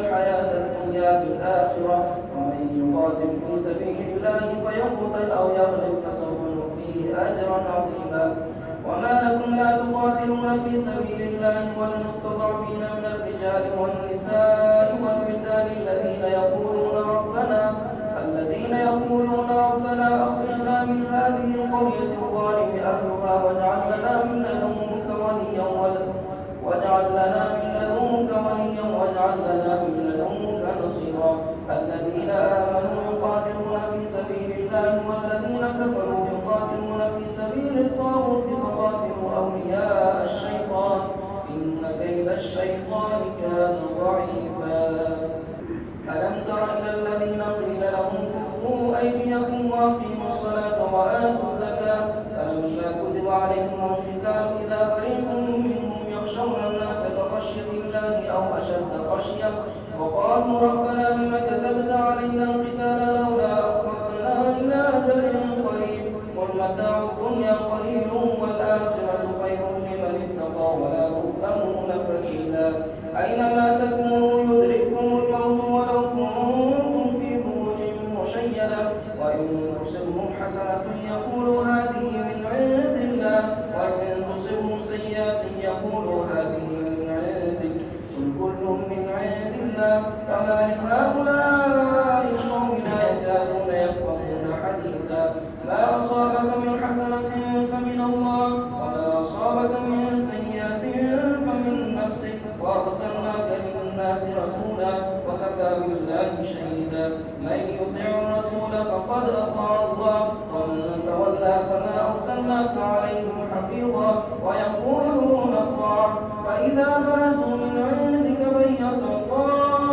الحياة الدنيا بالآخرة ومن يقاتل في سبيل الله فيقتل أو يغلب فسوف نؤتيه أجرا عظيما. وما لكم لا تقاتلون في سبيل الله والمستضعفين من الرجال والنساء والولدان الذين يقولون ربنا الذين يقولون ربنا أخرجنا من هذه القرية الظالم أهلها واجعل لنا من لدنك وليا واجعل لنا من لدنك وليا واجعل لنا من لدنك نصيرا الذين آمنوا يقاتلون في سبيل الله والذين كفروا يقاتلون في سبيل الطاغوت فقاتلوا أولياء الشيطان. إن كيد الشيطان كان ضعيفا. ألم تر إلى الذين قيل لهم كفوا أيديكم وأقيموا الصلاة وآتوا الزكاة. فلما كتب عليهم القتال خشية وقالوا ربنا لم كتبت علينا القتال لولا إلى أجل قريب قل متاع الدنيا قليل والآخرة خير لمن اتقى ولا تظلمون أينما تكونوا من يطع الرسول فقد أطاع الله ومن تولى فما أرسلناك عليهم حفيظا ويقولون طاعة. فإذا برزوا من عندك بيت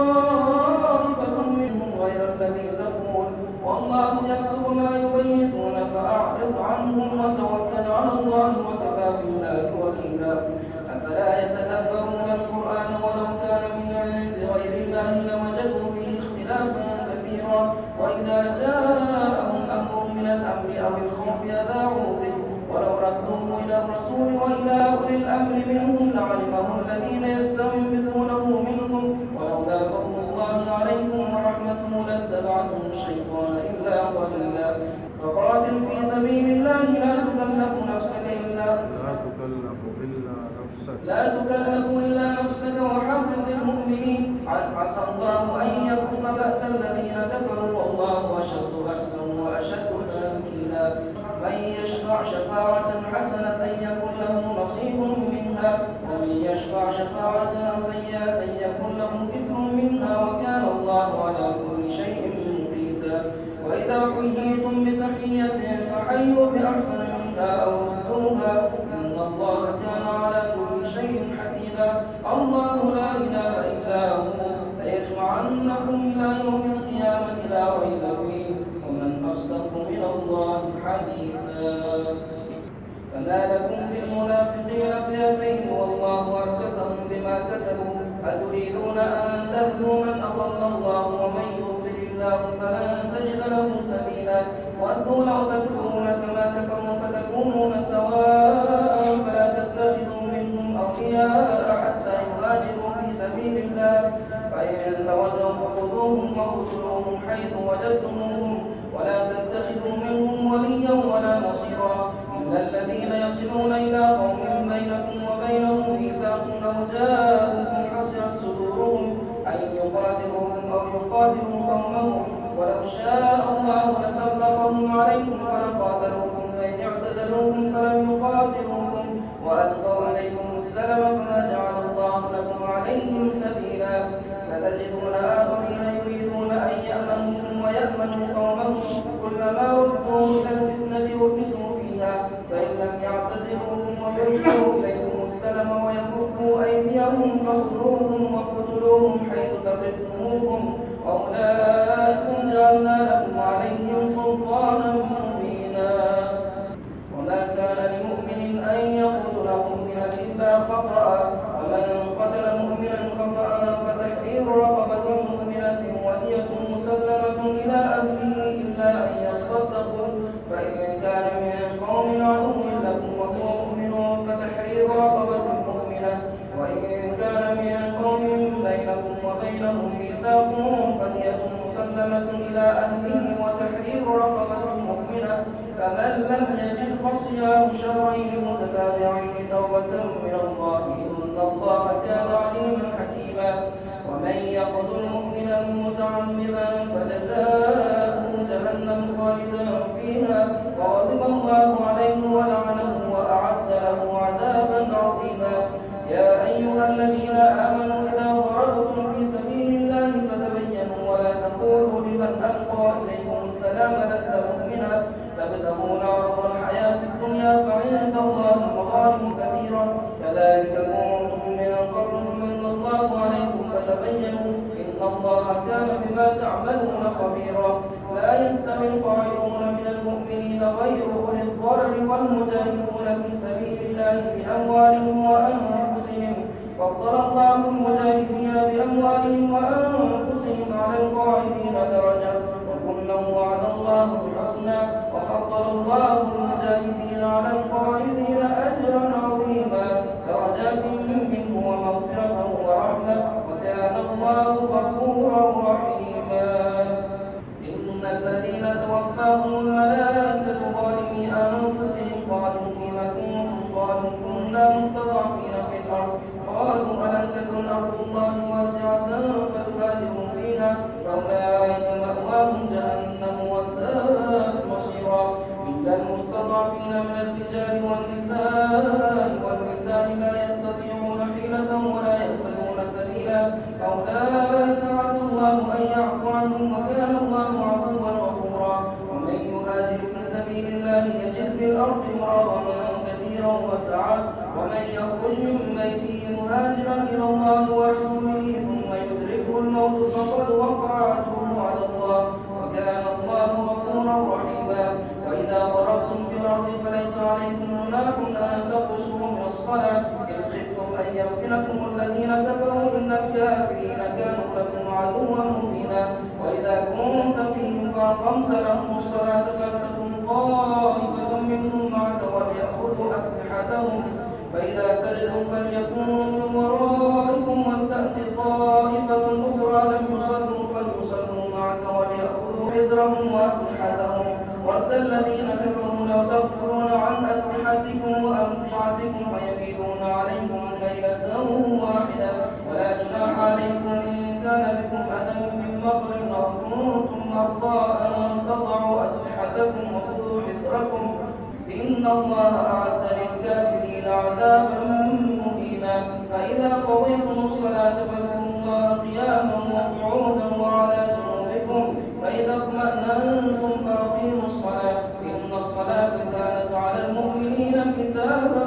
طائفة منهم غير الذي تقول والله يكتب ما يبيتون فأعرض عنهم وتوكل على الله وكفى بالله وكيلا أفلا يتدبرون القرآن ولو كان من عند غير الله لوجدوا فيه اختلافا كثيرا وإذا جاءهم أمر من الأمر أو الخوف أذاعوا به ولو ردوه إلى الرسول وإلى أولي الأمر منهم لعلمه الذين يستنبطونه منهم ولولا فضل الله عليكم ورحمته لاتبعتم الشيطان إلا قليلا فقاتل في سبيل الله لا تكلف نفسك إلا لا تكلف إلا نفسك لا تكلف إلا نفسك وحرض المؤمنين عسى الله أن يكف بأس الذين كفروا والله أشد بأسا وأشد تنكيلا من يشفع شفاعة حسنة يكن له نصيب منها ومن يشفع شفاعة سيئة يكن له كفر منها وكان الله على كل شيء مقيتا. وإذا حييتم بتحية فحيوا بأحسن منها أو ردوها. إن الله كان على كل شيء حسيبا. الله لا إله إلا ليجمعنكم إلى يوم القيامة لا ريب فيه ومن أصدق من الله حديثا. فما لكم في المنافقين فئتين والله أركسهم بما كسبوا. أتريدون أن تهدوا من أضل الله ومن يضلل الله فلن تجد له سبيلا. ودوا لو تكفرون كما كفروا فتكونون سواء فلا تتخذوا منهم أولياء حتى يهاجروا في سبيل الله فإن تولوا فخذوهم وقتلوهم حيث وجدتموهم ولا تتخذوا منهم وليا ولا نصيرا. إلا الذين يصلون إلى قوم بينكم وبينهم أو جاءوكم حسرت صدورهم أن يقاتلوكم أو يقاتلوا قومهم ولو Mama بينكم وبينهم ميثاق فدية مسلمة إلى أهله وتحرير رقبة مؤمنة فمن لم يجد فصيام شهرين متتابعين. وأنفسهم على القاعدين درجة وكلا وعد الله الحسنى وفضل الله المجاهدين على القاعدين يخرج من بيته مهاجرا إلى الله ورسوله ثم يدركه الموت فقد وقع أجره على الله وكان الله غفورا رحيما. وإذا ضربتم في الأرض فليس عليكم جناح أن تقصروا من الصلاة. إن خفتم أن يفتنكم الذين كفروا إن الكافرين كانوا لكم عدوا مبينا. وإذا كنت فيهم فأقمت لهم الصلاة فلتكن طائفة منهم معك وليأخذوا أسلحتهم. فإذا سجدوا فليكونوا من ورائكم ولتأت طائفة أخرى لم يصلوا فليصلوا معك وليأخذوا حذرهم وأسلحتهم. ود الذين كفروا لو تغفلون عن أسلحتكم وأمتعتكم فيميلون عليكم ليلة واحدة. ولا جناح عليكم إن كان بكم أذى من مطر أو كنتم مرضى أن تضعوا أسلحتكم وخذوا حذركم. إن الله قضيتم الصلاة فاذكروا الله قياما وقعودا وعلى جنوبكم فإذا اطمأننتم فأقيموا الصلاة إن الصلاة كانت على المؤمنين كتابا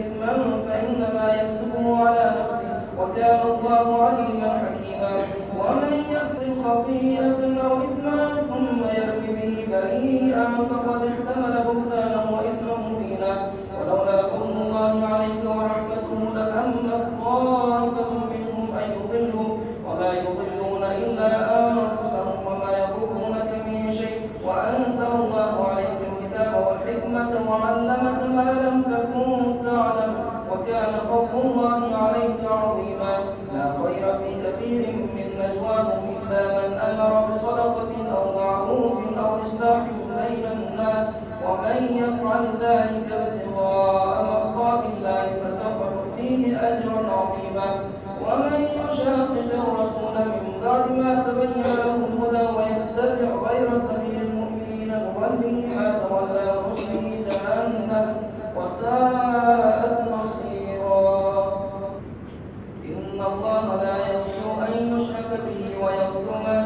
إثما فإنما يكسبه على نفسه وكان الله عليما حكيما. ومن يكسب خطيئة أو إثما ثم يرمي به بريئا فقد احتمل ومن يفعل ذلك ابتغاء مرضات الله نؤتيه أجرا عظيما. ومن يشاقق الرسول من بعد ما تبين له الهدى ويتبع غير سبيل المؤمنين نوله ما تولى ونصله جهنم وساءت مصيرا. إن الله لا يغفر أن يشرك به ويغفر ما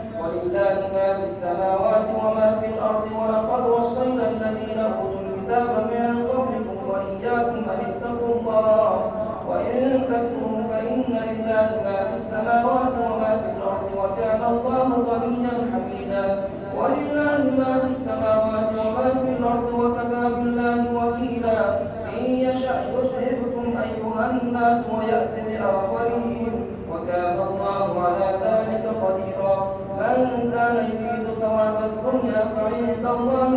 ولله ما في السماوات وما في الأرض ولقد وصينا الذين أوتوا الكتاب من قبلكم وإياكم أن اتقوا الله وإن تكفروا فإن لله ما في السماوات وما في الأرض وكان الله غنيا حميدا ولله ما في السماوات وما في الأرض وكفى بالله وكيلا إن يشأ يذهبكم أيها الناس ويأتي بآخرين وكان الله على ذلك قديرا من كان يريد ثواب الدنيا فعند الله